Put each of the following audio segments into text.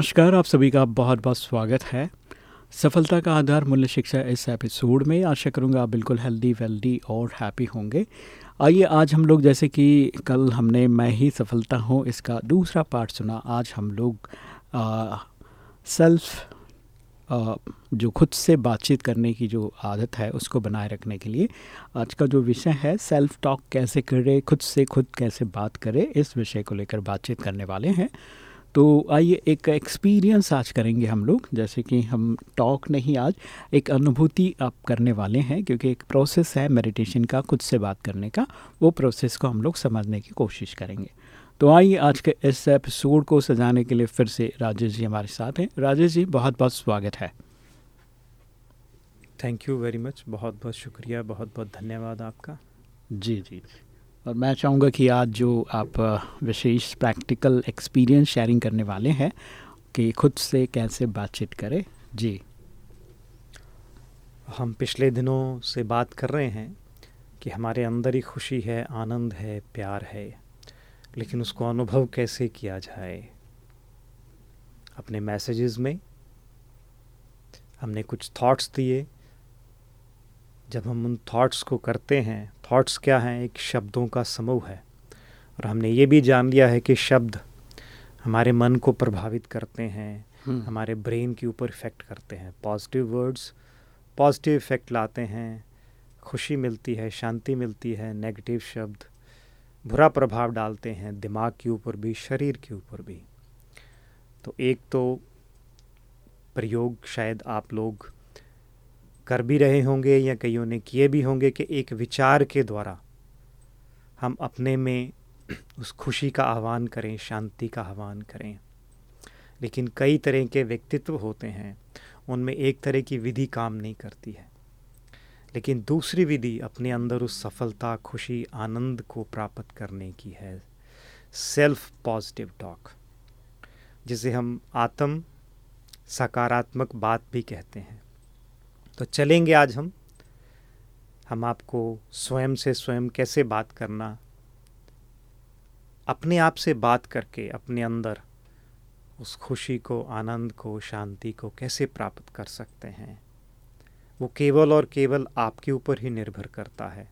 नमस्कार आप सभी का बहुत बहुत स्वागत है। सफलता का आधार मूल्य शिक्षा इस एपिसोड में। आशा करूँगा आप बिल्कुल हेल्दी वेल्दी और हैप्पी होंगे। आइए आज हम लोग जैसे कि कल हमने मैं ही सफलता हूँ इसका दूसरा पार्ट सुना। आज हम लोग आ, सेल्फ आ, जो खुद से बातचीत करने की जो आदत है उसको बनाए रखने के लिए। आज का जो विषय है सेल्फ टॉक कैसे करें खुद से खुद कैसे बात करें इस विषय को लेकर बातचीत करने वाले हैं। तो आइए एक एक्सपीरियंस आज करेंगे हम लोग। जैसे कि हम टॉक नहीं आज एक अनुभूति आप करने वाले हैं क्योंकि एक प्रोसेस है मेडिटेशन का खुद से बात करने का। वो प्रोसेस को हम लोग समझने की कोशिश करेंगे। तो आइए आज के इस एपिसोड को सजाने के लिए फिर से राजेश जी हमारे साथ हैं। राजेश जी बहुत बहुत स्वागत है। थैंक यू वेरी मच बहुत बहुत शुक्रिया। बहुत बहुत धन्यवाद आपका। जी जी। और मैं चाहूँगा कि आज जो आप विशेष प्रैक्टिकल एक्सपीरियंस शेयरिंग करने वाले हैं, कि खुद से कैसे बातचीत करें। जी। हम पिछले दिनों से बात कर रहे हैं कि हमारे अंदर ही खुशी है, आनंद है, प्यार है, लेकिन उसको अनुभव कैसे किया जाए? अपने मैसेजेस में हमने कुछ थॉट्स दिए जब हम उन थॉट्स को करते हैं थॉट्स क्या हैं? एक शब्दों का समूह है। और हमने ये भी जान लिया है कि शब्द हमारे मन को प्रभावित करते हैं हम्म। हमारे ब्रेन के ऊपर इफ़ेक्ट करते हैं। पॉजिटिव वर्ड्स पॉजिटिव इफ़ेक्ट लाते हैं। खुशी मिलती है शांति मिलती है नेगेटिव शब्द बुरा प्रभाव डालते हैं दिमाग के ऊपर भी शरीर के ऊपर भी। तो एक तो प्रयोग शायद आप लोग कर भी रहे होंगे या कईयों ने किए भी होंगे कि एक विचार के द्वारा हम अपने में उस खुशी का आह्वान करें, शांति का आह्वान करें। लेकिन कई तरह के व्यक्तित्व होते हैं, उनमें एक तरह की विधि काम नहीं करती है। लेकिन दूसरी विधि अपने अंदर उस सफलता, खुशी, आनंद को प्राप्त करने की है। सेल्फ पॉजिटिव टॉक, जिसे हम आत्म सकारात्मक बात भी कहते हैं। तो चलेंगे आज हम। हम आपको स्वयं से स्वयं कैसे बात करना, अपने आप से बात करके अपने अंदर उस खुशी को, आनंद को, शांति को कैसे प्राप्त कर सकते हैं, वो केवल और केवल आपके ऊपर ही निर्भर करता है।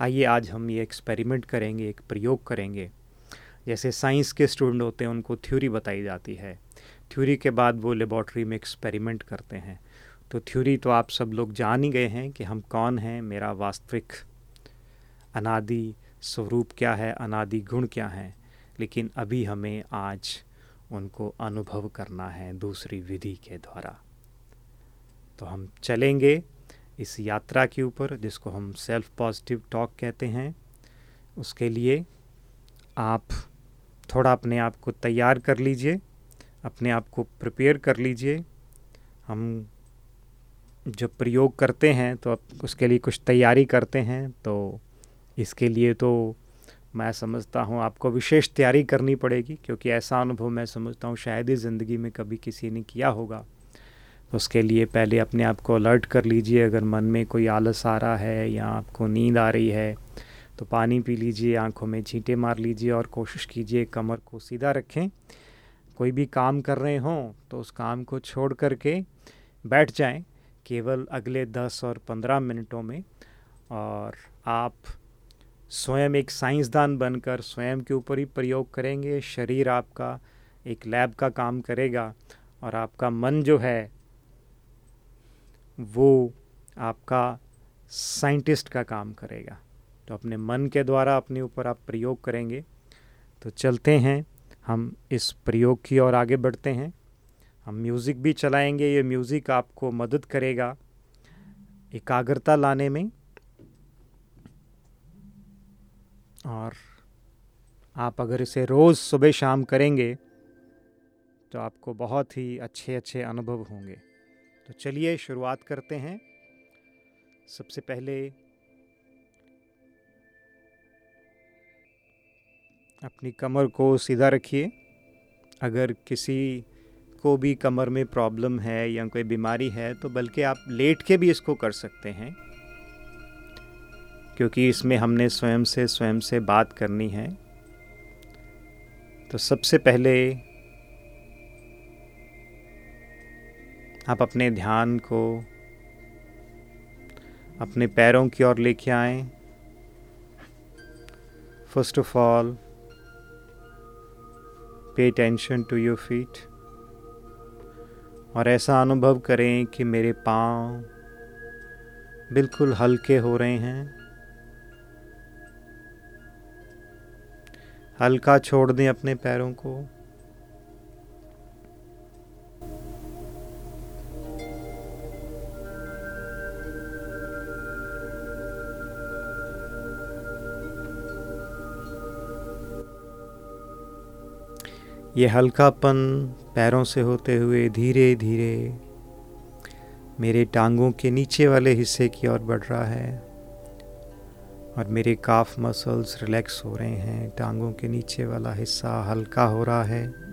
आइए आज हम ये एक्सपेरिमेंट करेंगे, एक प्रयोग करेंगे। जैसे साइंस के स्टूडेंट होते हैं, उनको थ्योरी बताई जाती है। थ्योरी के बाद वो लेबॉर्ट्री में एक्सपेरिमेंट करते हैं। तो थ्योरी तो आप सब लोग जान ही गए हैं कि हम कौन हैं, मेरा वास्तविक अनादि स्वरूप क्या है, अनादि गुण क्या है, लेकिन अभी हमें आज उनको अनुभव करना है दूसरी विधि के द्वारा। तो हम चलेंगे इस यात्रा के ऊपर, जिसको हम सेल्फ पॉजिटिव टॉक कहते हैं। उसके लिए आप थोड़ा अपने आप को तैयार कर लीजिए, अपने आप को प्रिपेयर कर लीजिए। हम जब प्रयोग करते हैं तो आप उसके लिए कुछ तैयारी करते हैं तो इसके लिए तो मैं समझता हूँ आपको विशेष तैयारी करनी पड़ेगी, क्योंकि ऐसा अनुभव मैं समझता हूँ शायद ही ज़िंदगी में कभी किसी ने किया होगा। उसके लिए पहले अपने आप को अलर्ट कर लीजिए, अगर मन में कोई आलस आ रहा है या आपको नींद आ रही है तो पानी पी लीजिए, आँखों में छींटे मार लीजिए और कोशिश कीजिए कमर को सीधा रखें। कोई भी काम कर रहे हों तो उस काम को छोड़ करके बैठ जाएँ। केवल अगले दस और पंद्रह मिनटों में, और आप स्वयं एक साइंसदान बनकर स्वयं के ऊपर ही प्रयोग करेंगे, शरीर आपका एक लैब का काम करेगा, और आपका मन जो है, वो आपका साइंटिस्ट का काम करेगा। तो अपने मन के द्वारा अपने ऊपर आप प्रयोग करेंगे। तो चलते हैं, हम इस प्रयोग की ओर आगे बढ़ते हैं। हम म्यूज़िक भी चलाएँगे, ये म्यूज़िक आपको मदद करेगा एकाग्रता लाने में। और आप अगर इसे रोज़ सुबह शाम करेंगे तो आपको बहुत ही अच्छे अच्छे अनुभव होंगे। तो चलिए शुरुआत करते हैं। सबसे पहले अपनी कमर को सीधा रखिए। अगर किसी को भी कमर में प्रॉब्लम है या कोई बीमारी है तो बल्कि आप लेट के भी इसको कर सकते हैं। क्योंकि इसमें हमने स्वयं से स्वयं से बात करनी है। तो सबसे पहले आप अपने ध्यान को अपने पैरों की ओर लेके आए। First of all pay tension to your feet और ऐसा अनुभव करें कि मेरे पाँव बिल्कुल हल्के हो रहे हैं। हल्का छोड़ दें अपने पैरों को। ये हल्कापन पैरों से होते हुए धीरे धीरे मेरे टांगों के नीचे वाले हिस्से की ओर बढ़ रहा है और मेरे काफ मसल्स रिलैक्स हो रहे हैं, टांगों के नीचे वाला हिस्सा हल्का हो रहा है।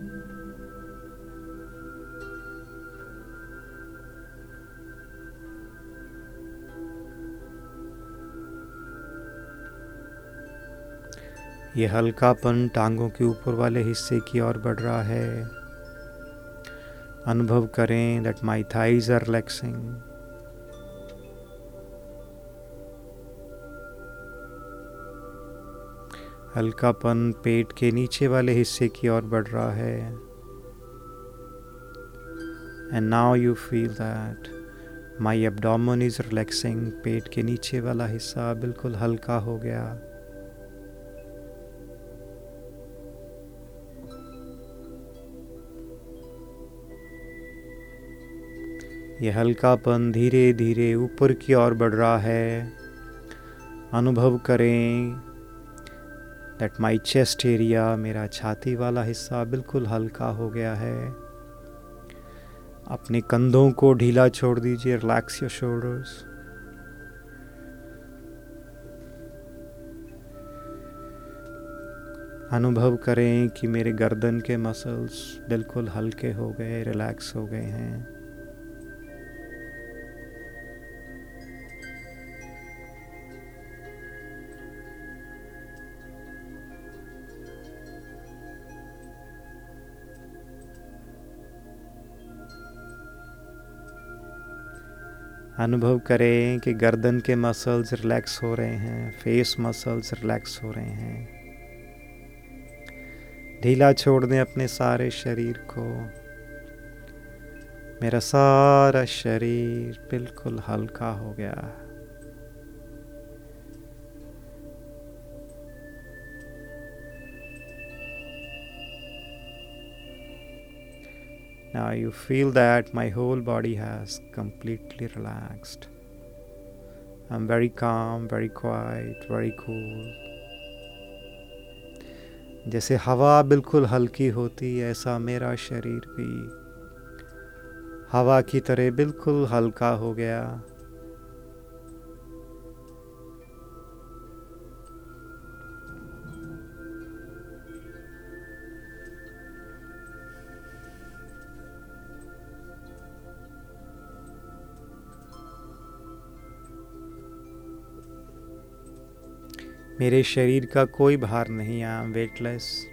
ये हल्कापन टांगों के ऊपर वाले हिस्से की ओर बढ़ रहा है। अनुभव करें that my thighs are relaxing हल्कापन पेट के नीचे वाले हिस्से की ओर बढ़ रहा है। And now you feel that my abdomen is relaxing पेट के नीचे वाला हिस्सा बिल्कुल हल्का हो गया। ये हल्कापन धीरे धीरे ऊपर की ओर बढ़ रहा है। अनुभव करें दैट माई चेस्ट एरिया मेरा छाती वाला हिस्सा बिल्कुल हल्का हो गया है। अपने कंधों को ढीला छोड़ दीजिए रिलैक्स योर शोल्डर्स अनुभव करें कि मेरे गर्दन के मसल्स बिल्कुल हल्के हो गए रिलैक्स हो गए हैं। अनुभव करें कि गर्दन के मसल्स रिलैक्स हो रहे हैं फेस मसल्स रिलैक्स हो रहे हैं। ढीला छोड़ दें अपने सारे शरीर को। मेरा सारा शरीर बिल्कुल हल्का हो गया। Now you feel that my whole body has completely relaxed. I'm very calm, very quiet, very cool. जैसे हवा बिल्कुल हल्की होती ऐसा मेरा शरीर भी हवा की तरह बिल्कुल हल्का हो गया मेरे शरीर का कोई भार नहीं आया वेटलेस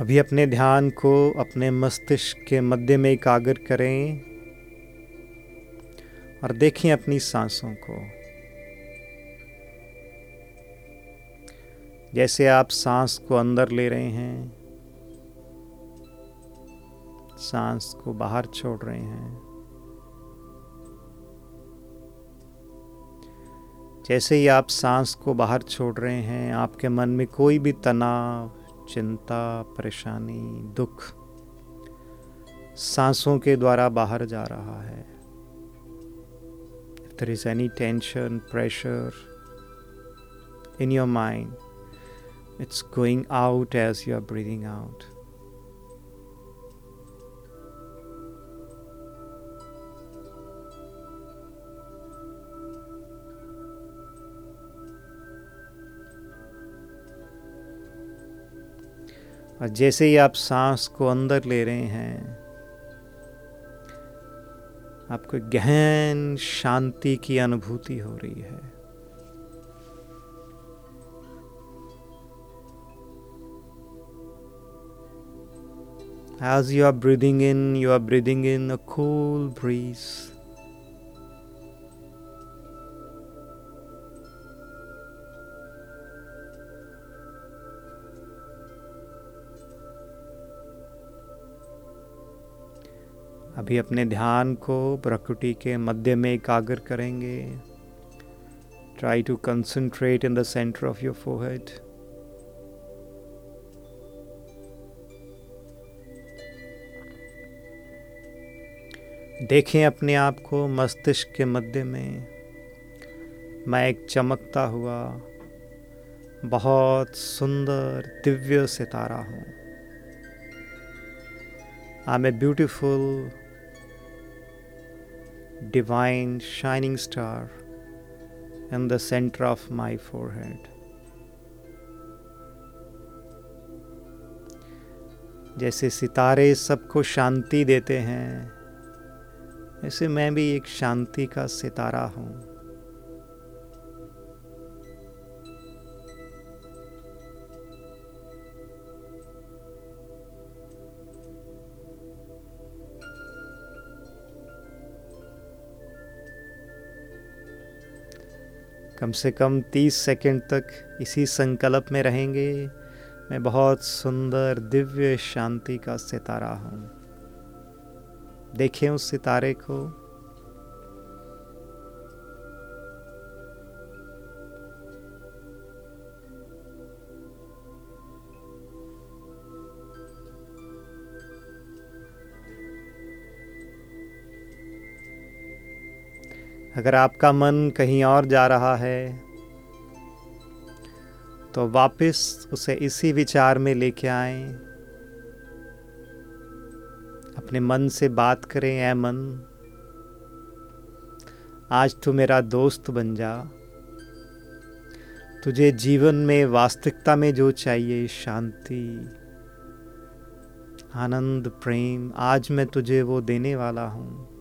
अभी अपने ध्यान को अपने मस्तिष्क के मध्य में एकाग्र करें और देखें अपनी सांसों को। जैसे आप सांस को अंदर ले रहे हैं, सांस को बाहर छोड़ रहे हैं जैसे ही आप सांस को बाहर छोड़ रहे हैं, आपके मन में कोई भी तनाव, चिंता, परेशानी, दुख सांसों के द्वारा बाहर जा रहा है। If there is any tension pressure in your mind it's going out as you are breathing out और जैसे ही आप सांस को अंदर ले रहे हैं आपको गहन शांति की अनुभूति हो रही है As you are breathing in, you are breathing in a cool breeze. अभी अपने ध्यान को प्रकृति के मध्य में एकाग्र करेंगे। Try to concentrate in the centre of your forehead देखें अपने आप को मस्तिष्क के मध्य में। मैं एक चमकता हुआ, बहुत सुंदर दिव्य सितारा हूँ। I am a beautiful divine shining star in the center of my forehead. जैसे सितारे सबको शांति देते हैं ऐसे मैं भी एक शांति का सितारा हूँ कम से कम तीस सेकंड तक इसी संकल्प में रहेंगे। मैं बहुत सुंदर, दिव्य शांति का सितारा हूँ। देखें उस सितारे को। अगर आपका मन कहीं और जा रहा है तो वापस उसे इसी विचार में लेके आए। अपने मन से बात करें, ऐ मन, आज तू मेरा दोस्त बन जा। तुझे जीवन में, वास्तविकता में जो चाहिए, शांति, आनंद, प्रेम, आज मैं तुझे वो देने वाला हूँ।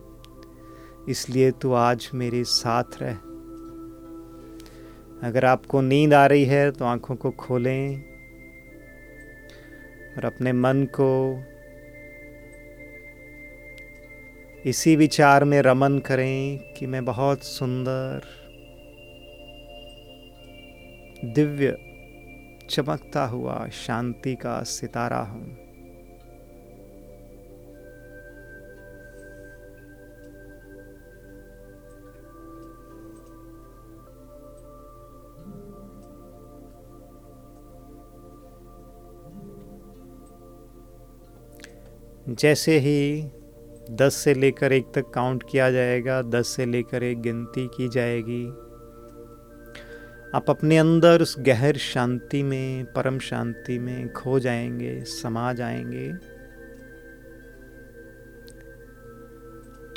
इसलिए तू आज मेरे साथ रह। अगर आपको नींद आ रही है तो आँखों को खोलें और अपने मन को इसी विचार में रमन करें कि मैं बहुत सुंदर, दिव्य, चमकता हुआ, शांति का सितारा हूँ। जैसे ही दस से लेकर एक तक काउंट किया जाएगा, दस से लेकर एक गिनती की जाएगी, आप अपने अंदर उस गहर शांति में, परम शांति में खो जाएँगे, समा जाएँगे।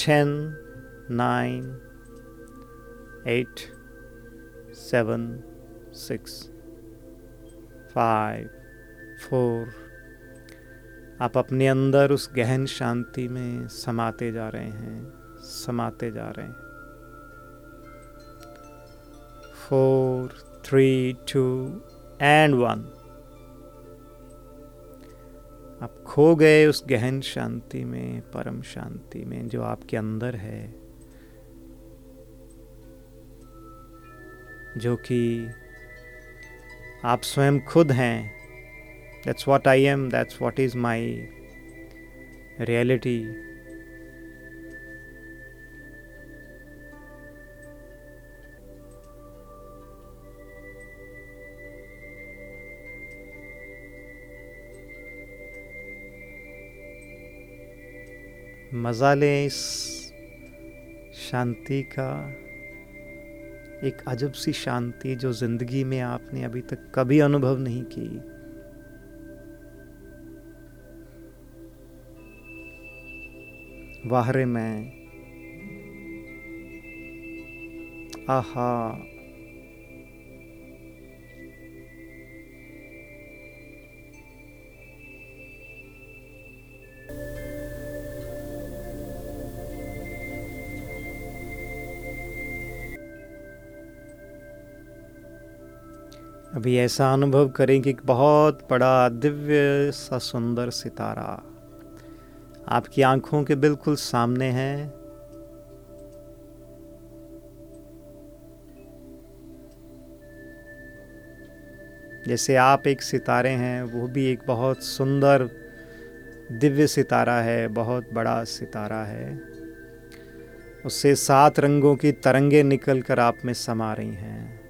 Ten nine eight seven six five four आप अपने अंदर उस गहन शांति में समाते जा रहे हैं, समाते जा रहे हैं। Four three two and one आप खो गए उस गहन शांति में, परम शांति में जो आपके अंदर है। जो कि आप स्वयं खुद हैं That's what I am, that's what is my reality. मज़ा लें इस शांति का एक अजब सी शांति जो ज़िंदगी में आपने अभी तक कभी अनुभव नहीं की वाहरे में। आहा। अभी ऐसा अनुभव करें कि एक बहुत बड़ा दिव्य सा सुंदर सितारा। आपकी आँखों के बिल्कुल सामने है। जैसे आप एक सितारे हैं, वो भी एक बहुत सुंदर दिव्य सितारा है, बहुत बड़ा सितारा है। उससे सात रंगों की तरंगे निकल कर आप में समा रही हैं।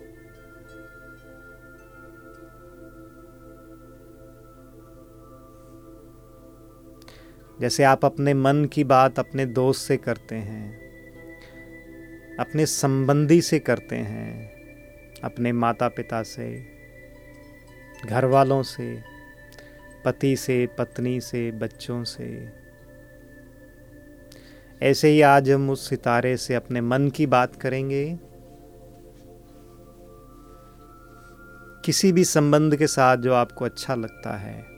जैसे आप अपने मन की बात अपने दोस्त से करते हैं, अपने संबंधी से करते हैं, अपने माता पिता से घर वालों से, पति से, पत्नी से, बच्चों से। ऐसे ही आज हम उस सितारे से अपने मन की बात करेंगे। किसी भी संबंध के साथ जो आपको अच्छा लगता है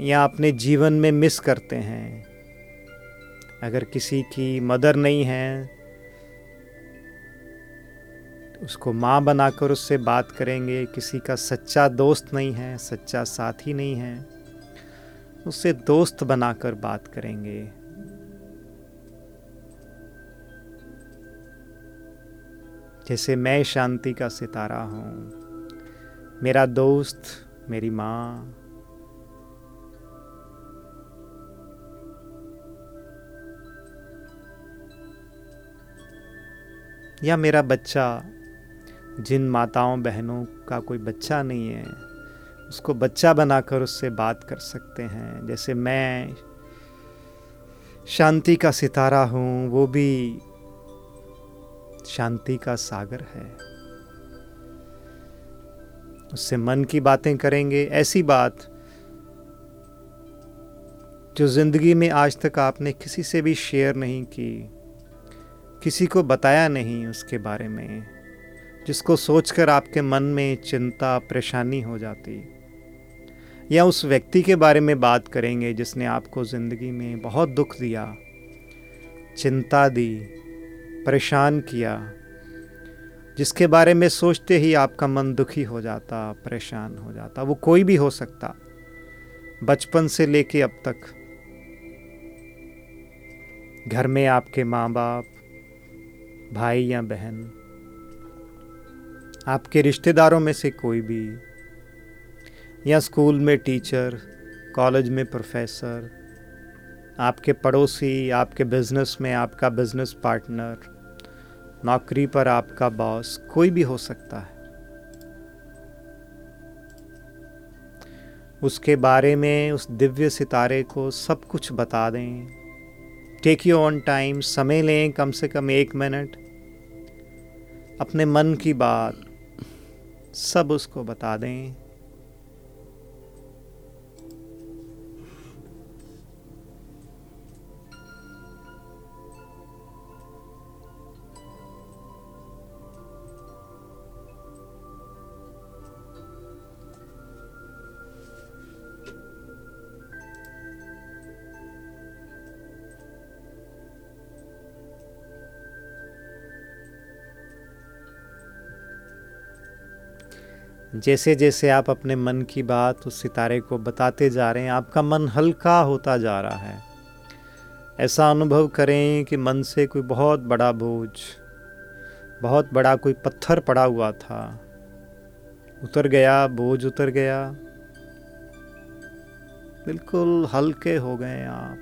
या अपने जीवन में मिस करते हैं। अगर किसी की मदर नहीं है, उसको माँ बनाकर उससे बात करेंगे, किसी का सच्चा दोस्त नहीं है, सच्चा साथी नहीं है, उससे दोस्त बनाकर बात करेंगे। जैसे मैं शांति का सितारा हूँ, मेरा दोस्त मेरी माँ या मेरा बच्चा, जिन माताओं बहनों का कोई बच्चा नहीं है, उसको बच्चा बनाकर उससे बात कर सकते हैं। जैसे मैं शांति का सितारा हूँ, वो भी शांति का सागर है। उससे मन की बातें करेंगे। ऐसी बात जो ज़िंदगी में आज तक आपने किसी से भी शेयर नहीं की। किसी को बताया नहीं उसके बारे में, जिसको सोचकर आपके मन में चिंता, परेशानी हो जाती। या उस व्यक्ति के बारे में बात करेंगे जिसने आपको ज़िंदगी में बहुत दुख दिया, चिंता दी, परेशान किया, जिसके बारे में सोचते ही आपका मन दुखी हो जाता, परेशान हो जाता। वो कोई भी हो सकता, बचपन से लेके अब तक। घर में आपके माँ बाप भाई या बहन, आपके रिश्तेदारों में से कोई भी, या स्कूल में टीचर, कॉलेज में प्रोफेसर, आपके पड़ोसी, आपके बिज़नेस में आपका बिज़नेस पार्टनर, नौकरी पर आपका बॉस, कोई भी हो सकता है। उसके बारे में, उस दिव्य सितारे को सब कुछ बता दें। टेक यू ऑन टाइम समय लें, कम से कम एक मिनट अपने मन की बात सब उसको बता दें। जैसे जैसे आप अपने मन की बात उस सितारे को बताते जा रहे हैं, आपका मन हल्का होता जा रहा है। ऐसा अनुभव करें कि मन से कोई बहुत बड़ा बोझ, बहुत बड़ा कोई पत्थर पड़ा हुआ था। उतर गया, बोझ उतर गया। बिल्कुल हल्के हो गए आप।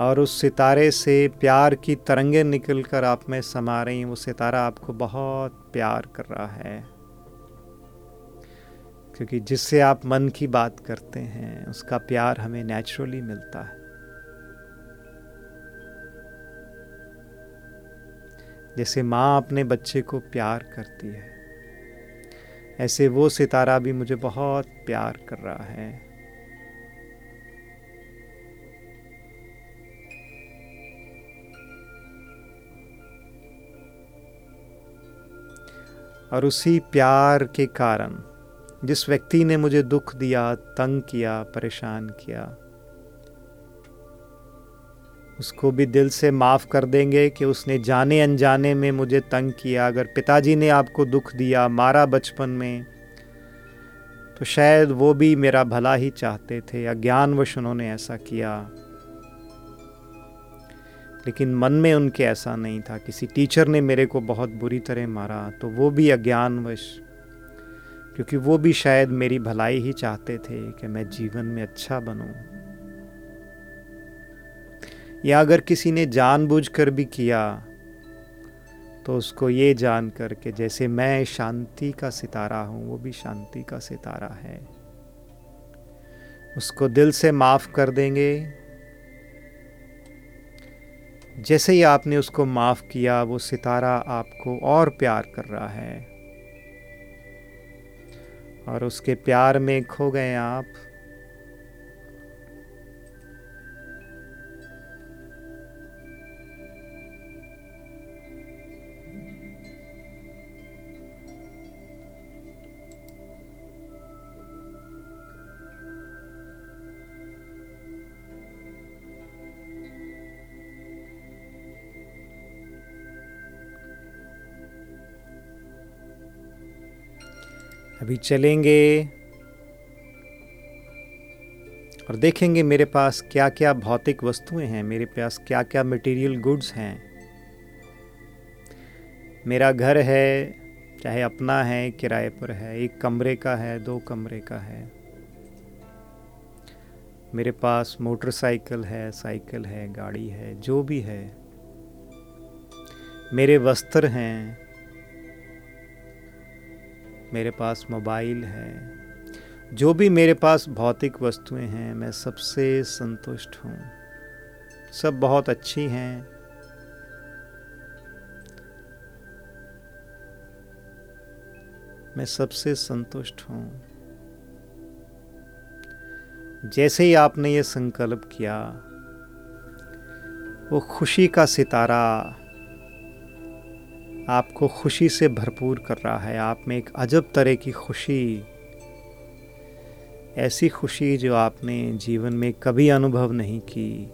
और उस सितारे से प्यार की तरंगें निकल कर आप में समा रही। वो सितारा आपको बहुत प्यार कर रहा है। क्योंकि जिससे आप मन की बात करते हैं, उसका प्यार हमें नेचुरली मिलता है। जैसे माँ अपने बच्चे को प्यार करती है, ऐसे वो सितारा भी मुझे बहुत प्यार कर रहा है। और उसी प्यार के कारण, जिस व्यक्ति ने मुझे दुख दिया, तंग किया, परेशान किया, उसको भी दिल से माफ़ कर देंगे कि उसने जाने अनजाने में मुझे तंग किया। अगर पिताजी ने आपको दुख दिया, मारा बचपन में तो शायद वो भी मेरा भला ही चाहते थे। अज्ञानवश उन्होंने ऐसा किया। लेकिन मन में उनके ऐसा नहीं था। किसी टीचर ने मेरे को बहुत बुरी तरह मारा तो वो भी अज्ञानवश, क्योंकि वो भी शायद मेरी भलाई ही चाहते थे कि मैं जीवन में अच्छा बनूं। या अगर किसी ने जानबूझकर भी किया तो उसको ये जान कर के जैसे मैं शांति का सितारा हूँ, वो भी शांति का सितारा है। उसको दिल से माफ़ कर देंगे जैसे ही आपने उसको माफ़ किया, वो सितारा आपको और प्यार कर रहा है। और उसके प्यार में खो गए आप। अभी चलेंगे। और देखेंगे मेरे पास क्या क्या भौतिक वस्तुएँ हैं, मेरे पास क्या क्या मटेरियल गुड्स हैं। मेरा घर है, चाहे अपना है, किराए पर है, एक कमरे का है, दो कमरे का है। मेरे पास मोटरसाइकिल है साइकिल है, गाड़ी है, जो भी है। मेरे वस्त्र हैं मेरे पास मोबाइल है। जो भी मेरे पास भौतिक वस्तुएँ हैं, मैं सबसे संतुष्ट हूँ। सब बहुत अच्छी हैं। मैं सबसे संतुष्ट हूँ। जैसे ही आपने ये संकल्प किया, वो खुशी का सितारा आपको खुशी से भरपूर कर रहा है। आप में एक अजब तरह की खुशी, ऐसी खुशी जो आपने जीवन में कभी अनुभव नहीं की।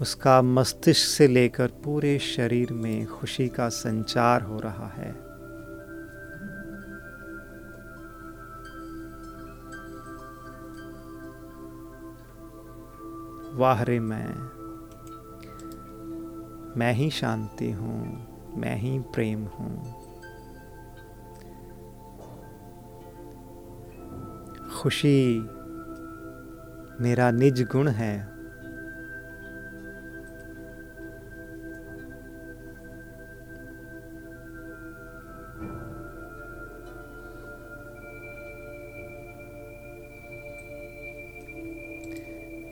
उसका मस्तिष्क से लेकर पूरे शरीर में खुशी का संचार हो रहा है। वाह रे मैं। मैं ही शांति हूँ, मैं ही प्रेम हूँ। खुशी मेरा निज गुण है।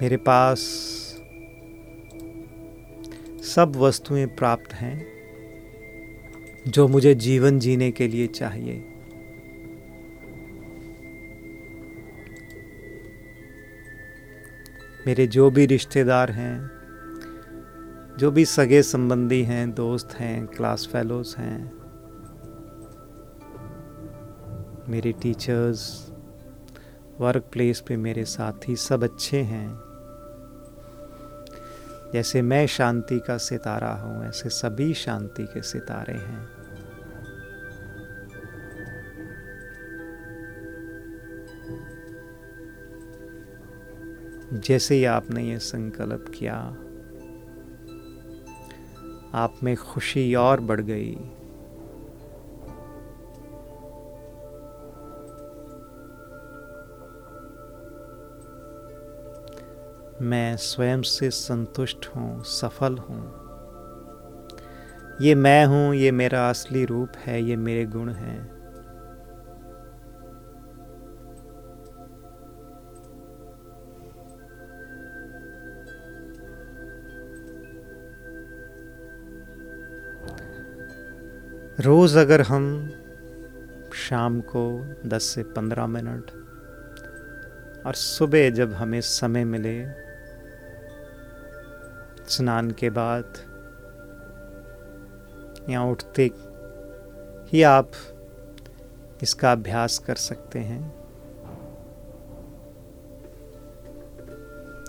मेरे पास सब वस्तुएँ प्राप्त हैं, जो मुझे जीवन जीने के लिए चाहिए। मेरे जो भी रिश्तेदार हैं, जो भी सगे संबंधी हैं, दोस्त हैं क्लास फेलोज हैं, मेरे टीचर्स वर्क प्लेस पे मेरे साथी सब अच्छे हैं। जैसे मैं शांति का सितारा हूँ, ऐसे सभी शांति के सितारे हैं। जैसे ही आपने ये संकल्प किया, आप में खुशी और बढ़ गई। मैं स्वयं से संतुष्ट हूँ, सफल हूँ। ये मैं हूँ, ये मेरा असली रूप है, ये मेरे गुण हैं। रोज़ अगर हम शाम को 10 से 15 मिनट और सुबह जब हमें समय मिले स्नान के बाद या उठते ही आप इसका अभ्यास कर सकते हैं।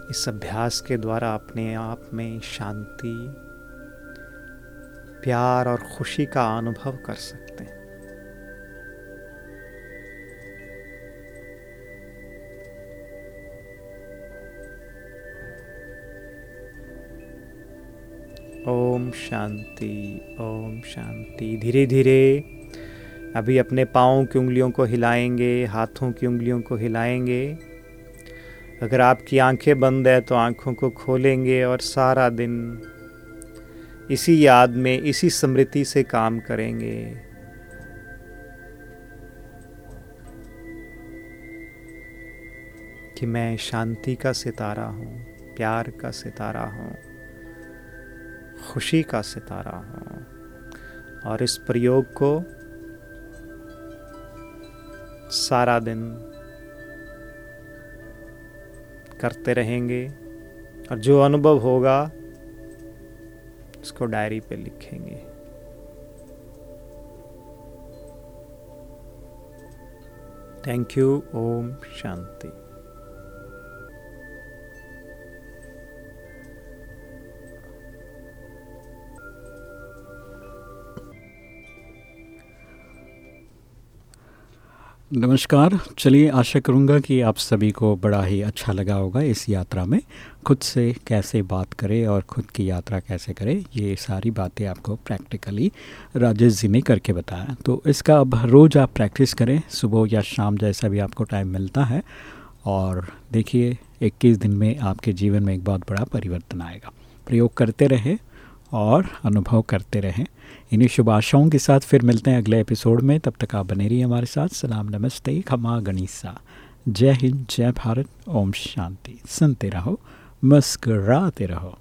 इस अभ्यास के द्वारा अपने आप में शांति, प्यार और खुशी का अनुभव कर सकते हैं। ओम शांति ओम शांति। धीरे धीरे अभी अपने पाँव की उंगलियों को हिलाएँगे, हाथों की उंगलियों को हिलाएँगे। अगर आपकी आँखें बंद है तो आँखों को खोलेंगे और सारा दिन इसी याद में, इसी स्मृति से काम करेंगे। कि मैं शांति का सितारा हूँ, प्यार का सितारा हूँ। खुशी का सितारा हूँ और इस प्रयोग को सारा दिन करते रहेंगे और जो अनुभव होगा, उसको डायरी पे लिखेंगे। थैंक यू ओम शांति। नमस्कार। चलिए, आशा करूँगा कि आप सभी को बड़ा ही अच्छा लगा होगा इस यात्रा में। खुद से कैसे बात करें और खुद की यात्रा कैसे करें, ये सारी बातें आपको प्रैक्टिकली राजेश जी ने करके बताया। तो इसका अब रोज़ आप प्रैक्टिस करें, सुबह या शाम जैसा भी आपको टाइम मिलता है। और देखिए 21 दिन में आपके जीवन में एक बहुत बड़ा परिवर्तन आएगा। प्रयोग करते रहें। और अनुभव करते रहें। इन्हीं शुभ आशाओं के साथ फिर मिलते हैं अगले एपिसोड में। तब तक आप बने रहिए हमारे साथ। सलाम, नमस्ते, खमा, गणिसा। जय हिंद, जय भारत। ओम शांति। सुनते रहो, मुस्कराते रहो।